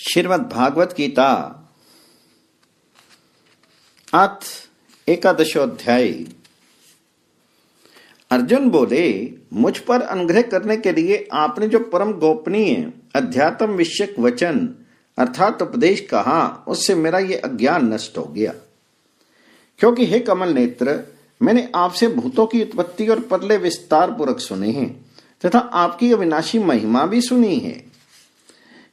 श्रीमद भागवत गीता, अथ एकादशोध्याय। अर्जुन बोले, मुझ पर अनुग्रह करने के लिए आपने जो परम गोपनीय, अध्यात्म विषयक वचन, अर्थात उपदेश कहा, उससे मेरा ये अज्ञान नष्ट हो गया। क्योंकि हे कमल नेत्र, मैंने आपसे भूतों की उत्पत्ति और पदले विस्तार पूर्वक सुने हैं, तथा आपकी अविनाशी महिमा भी सुनी है।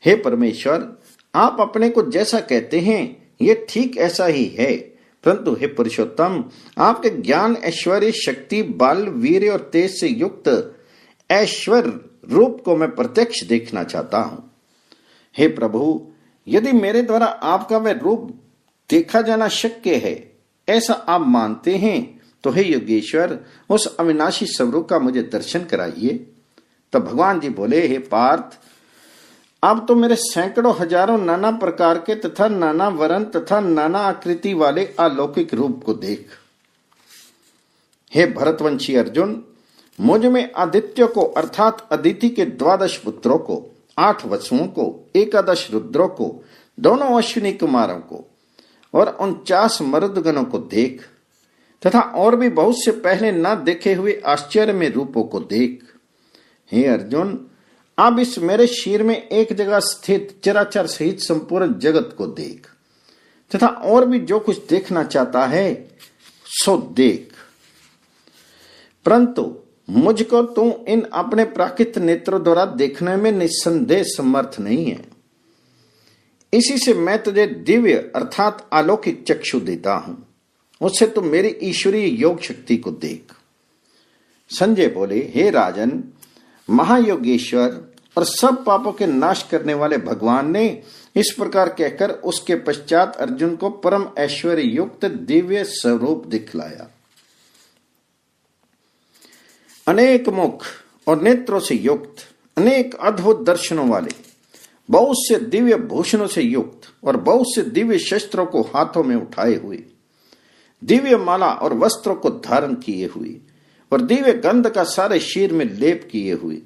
हे परमेश्वर, आप अपने को जैसा कहते हैं, ये ठीक ऐसा ही है। परंतु हे पुरुषोत्तम, आपके ज्ञान ऐश्वर्य शक्ति, बल वीर और तेज से युक्त ऐश्वर्य रूप को मैं प्रत्यक्ष देखना चाहता हूँ। हे प्रभु, यदि मेरे द्वारा आपका वह रूप देखा जाना शक्य है, ऐसा आप मानते हैं तो हे योगेश्वर, उस अविनाशी स्वरूप का मुझे दर्शन कराइए। तब भगवान जी बोले, हे पार्थ अब तो मेरे सैकड़ों हज़ारों नाना प्रकार के तथा नाना वरण तथा नाना आकृति वाले अलौकिक रूप को देख। हे भरतवंशी अर्जुन, मुझमें आदित्य को अर्थात अदिति के द्वादश पुत्रों को, आठ वसुओं को, एकादश रुद्रों को, दोनों अश्विनी कुमारों को और उनचास मरुदगणों को देख तथा और भी बहुत से पहले न देखे हुए आश्चर्य में रूपों को देख। हे अर्जुन अब इस मेरे शीर में एक जगह स्थित चराचर सहित संपूर्ण जगत को देख, तथा और भी जो कुछ देखना चाहता है, सो देख। परंतु मुझको तू इन अपने प्राकृत नेत्रों द्वारा देखने में निस्संदेह समर्थ नहीं है। इसी से मैं तुझे दिव्य अर्थात अलौकिक चक्षु देता हूँ। उससे तुम मेरी ईश्वरीय योग शक्ति को देख। संजय बोले, हे राजन महायोगेश्वर और सब पापों के नाश करने वाले भगवान ने इस प्रकार कहकर उसके पश्चात अर्जुन को परम ऐश्वर्य युक्त दिव्य स्वरूप दिखलाया। अनेक मुख और नेत्रों से युक्त, अनेक अद्भुत दर्शनों वाले, बहुत से दिव्य भूषणों से युक्त और बहुत से दिव्य शस्त्रों को हाथों में उठाए हुए, दिव्य माला और वस्त्रों को धारण किए हुए। और दिव्य गंध का सारे शीर में लेप किए हुए।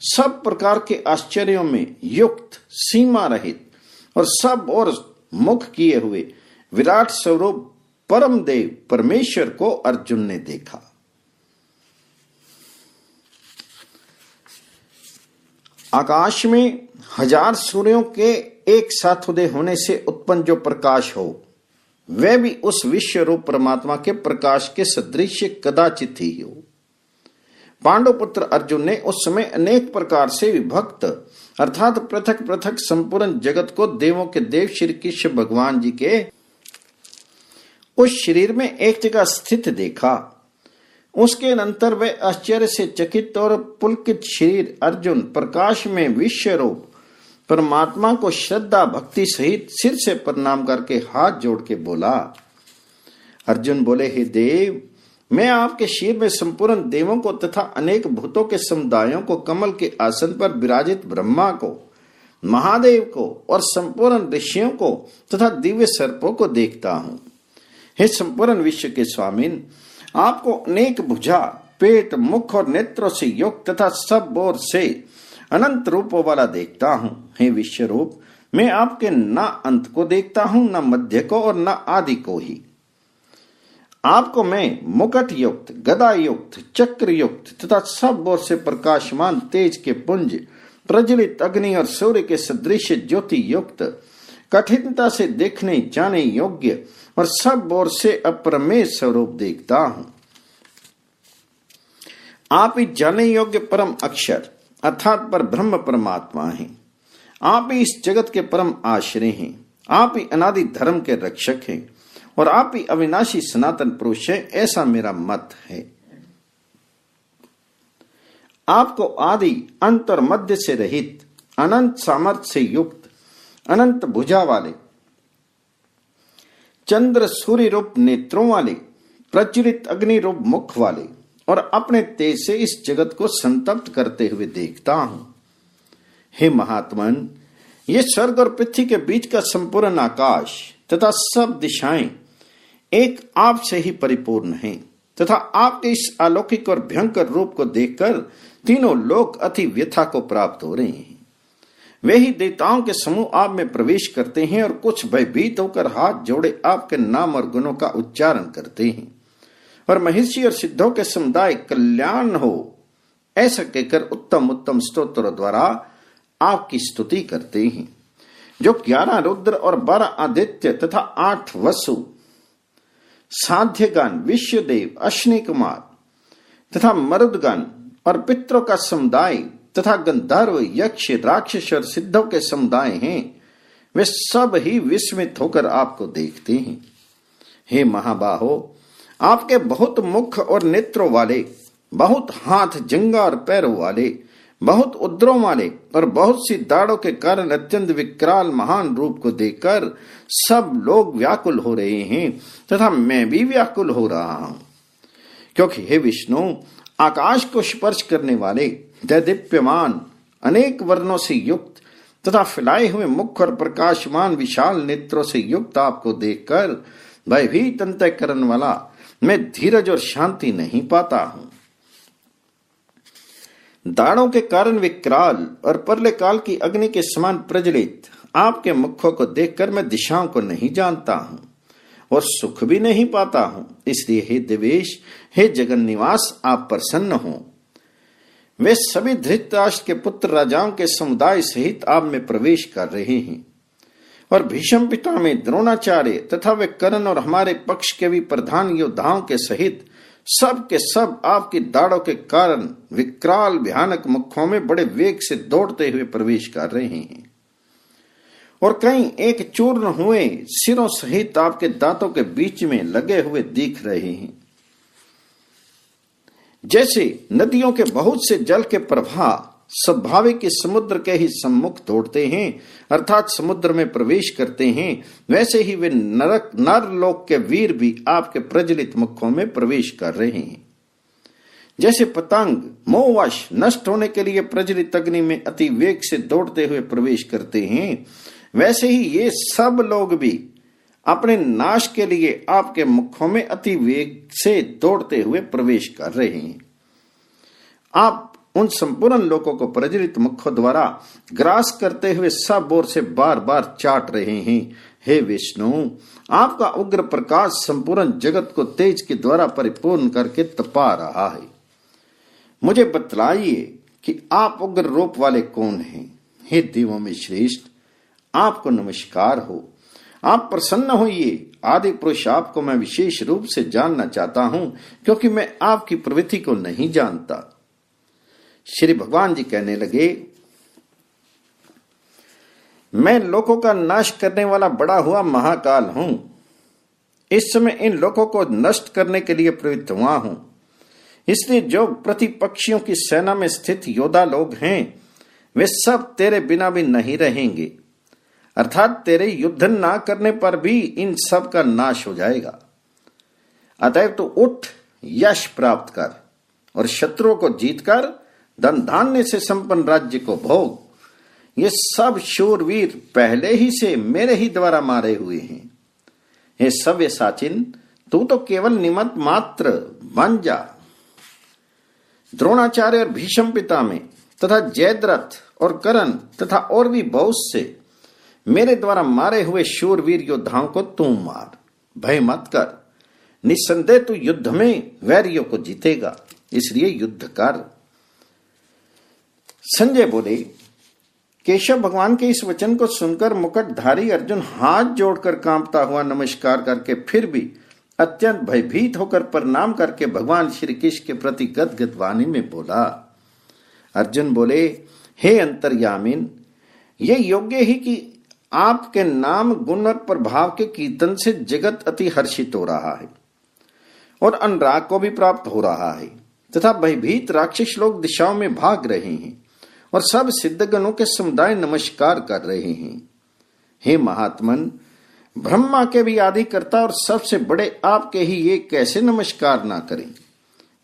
सब प्रकार के आश्चर्यों में युक्त, सीमा रहित और सब और मुख किए हुए विराट स्वरूप परम देव परमेश्वर को अर्जुन ने देखा। आकाश में हज़ार सूर्यों के एक साथ उदय होने से उत्पन्न जो प्रकाश हो वह भी उस विश्व रूप परमात्मा के प्रकाश के सदृश कदाचित ही हो। पांडव पुत्र अर्जुन ने उस समय अनेक प्रकार से विभक्त, अर्थात पृथक पृथक संपूर्ण जगत को देवों के देव श्री कृष्ण भगवान जी के उस शरीर में एक जगह स्थित देखा। उसके अनंतर वे आश्चर्य से चकित और पुलकित शरीर अर्जुन प्रकाश में विश्व रूप परमात्मा को श्रद्धा भक्ति सहित सिर से प्रणाम करके हाथ जोड़ के बोला। अर्जुन बोले, हे देव, मैं आपके शीर में संपूर्ण देवों को तथा अनेक भूतों के समुदायों को कमल के आसन पर विराजित ब्रह्मा को, महादेव को और संपूर्ण ऋषियों को तथा दिव्य सर्पों को देखता हूँ। हे संपूर्ण विश्व के स्वामीन, आपको अनेक भुजा, पेट, मुख और नेत्रों से युक्त तथा सब ओर से अनंत रूपों वाला देखता हूँ। हे विश्व रूप मैं आपके न अंत को देखता हूँ, न मध्य को और न आदि को ही। आपको मैं मुकट युक्त गदा युक्त चक्र युक्त तथा सब ओर से प्रकाशमान तेज के पुंज, प्रज्वलित अग्नि और सूर्य के सदृश ज्योति युक्त, कठिनता से देखने, जाने योग्य और सब ओर से अप्रमेय स्वरूप देखता हूँ। आप ही जाने योग्य परम अक्षर। अर्थात पर ब्रह्म परमात्मा हैं। आप ही इस जगत के परम आश्रय हैं। आप ही अनादि धर्म के रक्षक हैं। और आप ही अविनाशी सनातन पुरुष है, ऐसा मेरा मत है। आपको आदि अंत और मध्य से रहित, अनंत सामर्थ्य से युक्त, अनंत भुजा वाले, चंद्र सूर्य रूप नेत्रों वाले, प्रज्वलित अग्नि रूप मुख वाले और अपने तेज से इस जगत को संतप्त करते हुए देखता हूँ। हे महात्मन, ये स्वर्ग और पृथ्वी के बीच का संपूर्ण आकाश तथा सब दिशाएँ एक आप से ही परिपूर्ण है तथा आपके इस अलौकिक और भयंकर रूप को देखकर तीनों लोक अति व्यथा को प्राप्त हो रहे हैं। वे ही देवताओं के समूह आप में प्रवेश करते हैं और कुछ भयभीत होकर हाथ जोड़े आपके नाम और गुणों का उच्चारण करते हैं। और महिषी और सिद्धों के समुदाय कल्याण हो, ऐसा कहकर उत्तम उत्तम स्त्रोत्रों द्वारा आपकी स्तुति करते हैं। जो ग्यारह रुद्र और बारह आदित्य तथा आठ वसु साध्यगण विश्वदेव अश्नि कुमार तथा मरुदगण और पितरों का समुदाय तथा गंधर्व, यक्ष, राक्षस और सिद्धों के समुदाय हैं, वे सब ही विस्मित होकर आपको देखते हैं। हे महाबाहो आपके बहुत मुख और नेत्रों वाले, बहुत हाथ जंगा और पैरों वाले, बहुत उद्रों वाले और बहुत सी दाड़ों के कारण अत्यंत विकराल महान रूप को देखकर सब लोग व्याकुल हो रहे हैं तथा मैं भी व्याकुल हो रहा हूँ। क्योंकि हे विष्णु, आकाश को स्पर्श करने वाले, दैदीप्यमान, अनेक वर्णों से युक्त तथा फैलाए हुए मुख और प्रकाशमान विशाल नेत्रों से युक्त आपको देखकर भयभीत अंतकरण वाला मैं धीरज और शांति नहीं पाता हूँ। दाड़ों के कारण विकराल और परले काल की अग्नि के समान प्रज्वलित। आपके मुखों को देखकर मैं दिशाओं को नहीं जानता हूँ और सुख भी नहीं पाता हूँ। इसलिए हे देवेश, हे जगन निवास आप प्रसन्न हो। वे सभी धृतराष्ट्र के पुत्र राजाओं के समुदाय सहित आप में प्रवेश कर रहे हैं। और भीषम पिता में द्रोणाचार्य तथा वे करण और हमारे पक्ष के भी प्रधान योद्धाओं के सहित सब के सब आपकी दाड़ों के कारण विकराल भयानक मुखों में बड़े वेग से दौड़ते हुए प्रवेश कर रहे हैं। और कई एक चूर्ण हुए सिरों सहित आपके दांतों के बीच में लगे हुए दिख रहे हैं। जैसे नदियों के बहुत से जल के प्रवाह स्वाभाविक समुद्र के ही सम्मुख दौड़ते हैं, अर्थात समुद्र में प्रवेश करते हैं, वैसे ही वे नरक नर लोक के वीर भी आपके प्रज्वलित मुखों में प्रवेश कर रहे हैं। जैसे पतंग मोहवश नष्ट होने के लिए प्रज्वलित अग्नि में अति वेग से दौड़ते हुए प्रवेश करते हैं, वैसे ही ये सब लोग भी अपने नाश के लिए आपके मुखों में अति वेग से दौड़ते हुए प्रवेश कर रहे हैं। आप उन संपूर्ण लोगों को प्रज्वलित मुखों द्वारा ग्रास करते हुए सब ओर से बार बार चाट रहे हैं। हे विष्णु, आपका उग्र प्रकाश संपूर्ण जगत को तेज के द्वारा परिपूर्ण करके तपा रहा है। मुझे बतलाइए कि आप उग्र रूप वाले कौन हैं? हे देवों में श्रेष्ठ, आपको नमस्कार हो। आप प्रसन्न होइए। आदि पुरुष आपको मैं विशेष रूप से जानना चाहता हूँ, क्योंकि मैं आपकी प्रवृत्ति को नहीं जानता। श्री भगवान जी कहने लगे, मैं लोगों का नाश करने वाला बड़ा हुआ महाकाल हूँ। इस समय इन लोगों को नष्ट करने के लिए प्रवृत्त हुआ हूँ। इसलिए जो प्रतिपक्षियों की सेना में स्थित योद्धा लोग हैं, वे सब तेरे बिना भी नहीं रहेंगे। अर्थात तेरे युद्ध ना करने पर भी इन सब का नाश हो जाएगा। अतएव तो उठ, यश प्राप्त कर और शत्रुओं को जीतकर धन धान्य से संपन्न राज्य को भोग, ये सब शूरवीर पहले ही से मेरे ही द्वारा मारे हुए हैं। हे सव्य साचिन, तू तो केवल निमत मात्र बन जा। द्रोणाचार्य और भीषम पिता में तथा जयद्रथ और करण तथा और भी बहुत से मेरे द्वारा मारे हुए शूरवीर योद्धाओं को तू मार। भय मत कर। निस्संदेह तू युद्ध में वैरियों को जीतेगा, इसलिए युद्ध कर। संजय बोले केशव भगवान के इस वचन को सुनकर मुकटधारी अर्जुन हाथ जोड़कर कांपता हुआ नमस्कार करके फिर भी अत्यंत भयभीत होकर प्रणाम करके भगवान श्री कृष्ण के प्रति गदगद वाणी में बोला। अर्जुन बोले, हे अंतर्यामिन, ये योग्य ही कि आपके नाम, गुण और प्रभाव के कीर्तन से जगत अति हर्षित हो रहा है और अनुराग को भी प्राप्त हो रहा है तथा भयभीत राक्षस लोग दिशाओं में भाग रहे हैं। और सब सिद्धगणों के समुदाय नमस्कार कर रहे हैं। हे महात्मन, ब्रह्मा के भी आदि करता और सबसे बड़े आपके ही ये कैसे नमस्कार ना करें?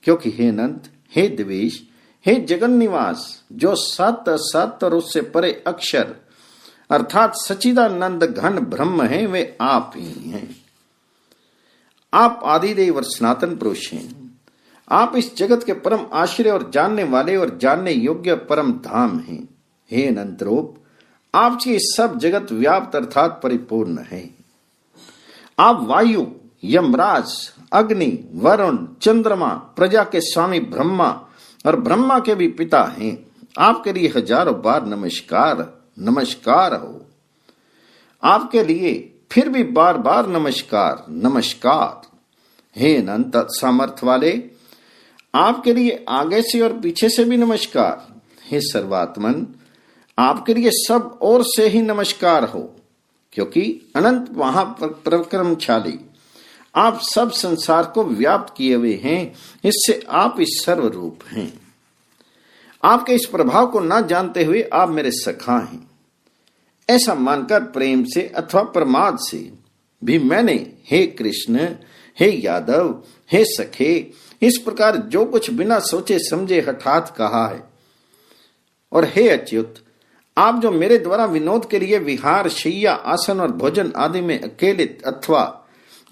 क्योंकि हे नंद, हे द्वेश हे जगन निवास जो सत असत और उससे परे अक्षर, अर्थात सचिदानंद घन ब्रह्म है, वे आप ही हैं। आप आदिदेव और सनातन पुरुष हैं। आप इस जगत के परम आश्रय और जानने वाले और जानने योग्य परम धाम हैं। हे अनंत रूप आपकी सब जगत व्याप्त अर्थात परिपूर्ण है। आप वायु, यमराज, अग्नि, वरुण, चंद्रमा, प्रजा के स्वामी ब्रह्मा और ब्रह्मा के भी पिता हैं। आपके लिए हज़ारों बार नमस्कार नमस्कार हो। आपके लिए फिर भी बार बार नमस्कार नमस्कार। हे अनंत सामर्थ वाले आपके लिए आगे से और पीछे से भी नमस्कार। हे सर्वात्मन, आपके लिए सब और से ही नमस्कार हो, क्योंकि अनंत वहाँ महाप्रक्रमशाली आप सब संसार को व्याप्त किए हुए हैं, इससे आप इस सर्वरूप हैं। आपके इस प्रभाव को ना जानते हुए आप मेरे सखा हैं। ऐसा मानकर प्रेम से अथवा प्रमाद से भी मैंने, हे कृष्ण, हे यादव, हे सखे इस प्रकार जो कुछ बिना सोचे समझे हठात कहा है। और हे अच्युत, आप जो मेरे द्वारा विनोद के लिए विहार, शैया, आसन और भोजन आदि में अकेले अथवा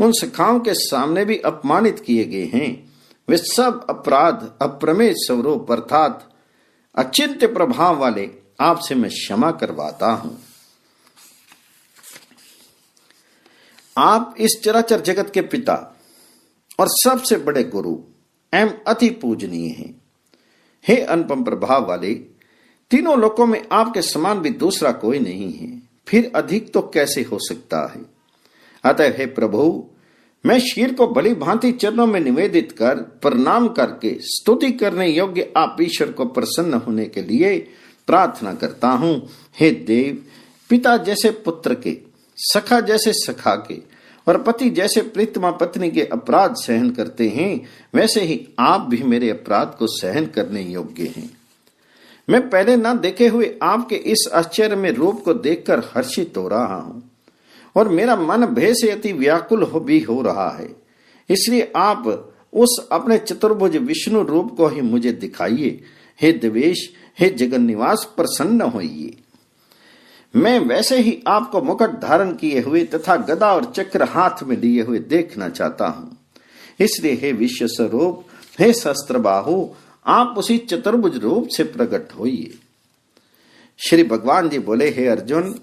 उन सखाओं के सामने भी अपमानित किए गए हैं, वे सब अपराध, अप्रमेय स्वरूप अर्थात अचिंत्य प्रभाव वाले आपसे मैं क्षमा करवाता हूँ। आप इस चराचर जगत के पिता और सबसे बड़े गुरु एम अति पूजनीय हैं। हे अनुपम प्रभाव वाले, तीनों लोकों में आपके समान भी दूसरा कोई नहीं है। फिर अधिक तो कैसे हो सकता है? अतः हे प्रभु, मैं शीर को भली भांति चरणों में निवेदित कर, प्रणाम करके स्तुति करने योग्य आप ईश्वर को प्रसन्न होने के लिए प्रार्थना करता हूँ। हे देव, पिता जैसे पुत्र के, सखा जैसे सखा के और पति जैसे प्रीतमा पत्नी के अपराध सहन करते हैं, वैसे ही आप भी मेरे अपराध को सहन करने योग्य हैं। मैं पहले ना देखे हुए आपके इस आश्चर्य में रूप को देखकर हर्षित हो रहा हूँ। और मेरा मन भय से अति व्याकुल हो भी हो रहा है। इसलिए आप उस अपने चतुर्भुज विष्णु रूप को ही मुझे दिखाइए। हे देवेश, हे जगन्निवास, प्रसन्न होइए। मैं वैसे ही आपको मुकुट धारण किए हुए तथा गदा और चक्र हाथ में लिए हुए देखना चाहता हूँ। इसलिए हे विश्व स्वरूप हे शस्त्र आप उसी चतुर्भुज रूप से प्रकट होइए। श्री भगवान जी बोले, हे अर्जुन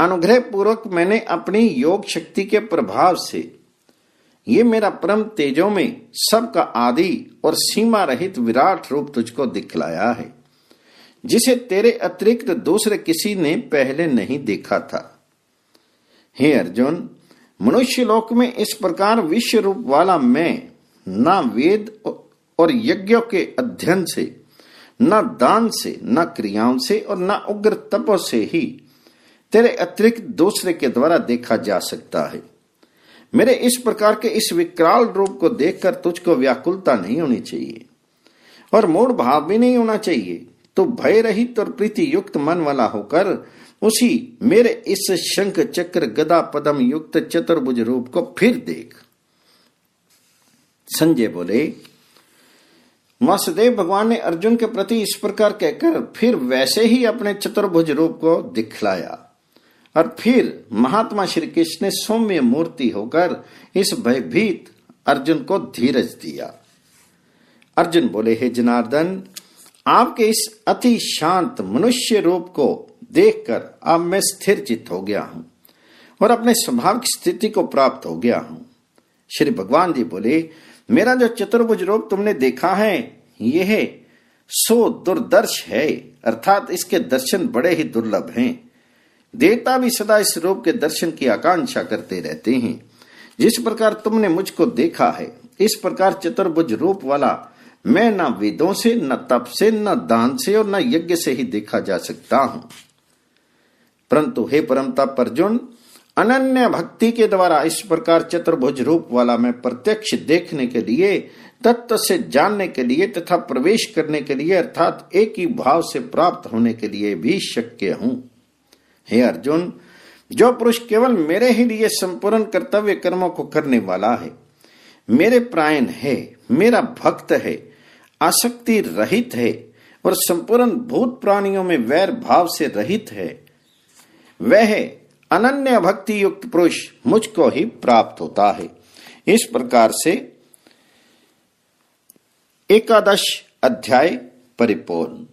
अनुग्रह पूर्वक मैंने अपनी योग शक्ति के प्रभाव से ये मेरा परम तेजो में सबका आदि और सीमा रहित विराट रूप तुझको दिखलाया है। जिसे तेरे अतिरिक्त दूसरे किसी ने पहले नहीं देखा था। हे अर्जुन, मनुष्य लोक में इस प्रकार विश्व रूप वाला मैं, न वेद और यज्ञों के अध्ययन से, न दान से, न क्रियाओं से और न उग्र तपो से ही तेरे अतिरिक्त दूसरे के द्वारा देखा जा सकता है। मेरे इस प्रकार के इस विकराल रूप को देखकर तुझको व्याकुलता नहीं होनी चाहिए और मूड भाव भी नहीं होना चाहिए। तो भय रहित और प्रीति युक्त मन वाला होकर उसी मेरे इस शंख चक्र गदा पदम युक्त चतुर्भुज रूप को फिर देख। संजय बोले, वासुदेव, भगवान ने अर्जुन के प्रति इस प्रकार कहकर फिर वैसे ही अपने चतुर्भुज रूप को दिखलाया और फिर महात्मा श्री कृष्ण ने सौम्य मूर्ति होकर इस भयभीत अर्जुन को धीरज दिया। अर्जुन बोले, हे जनार्दन आपके इस अति शांत मनुष्य रूप को देखकर अब मैं स्थिर चित्त हो गया हूँ और अपने स्वभाव की स्थिति को प्राप्त हो गया हूँ। श्री भगवान जी बोले, मेरा जो चतुर्भुज रूप तुमने देखा है, यह सो दुर्दर्श है, अर्थात इसके दर्शन बड़े ही दुर्लभ हैं। देवता भी सदा इस रूप के दर्शन की आकांक्षा करते रहते हैं। जिस प्रकार तुमने मुझको देखा है, इस प्रकार चतुर्भुज रूप वाला मैं न वेदों से, न तप से, न दान से और न यज्ञ से ही देखा जा सकता हूँ। परंतु हे परम तप अर्जुन अनन्य भक्ति के द्वारा इस प्रकार चतुर्भुज रूप वाला मैं प्रत्यक्ष देखने के लिए, तत्व से जानने के लिए तथा प्रवेश करने के लिए अर्थात एक ही भाव से प्राप्त होने के लिए भी शक्य हूँ। हे अर्जुन, जो पुरुष केवल मेरे ही लिए संपूर्ण कर्तव्य कर्मों को करने वाला है, मेरे प्रायण है, मेरा भक्त है आसक्ति रहित है और संपूर्ण भूत प्राणियों में वैर भाव से रहित है। वह अनन्य भक्ति युक्त पुरुष मुझको ही प्राप्त होता है। इस प्रकार से एकादश अध्याय परिपूर्ण।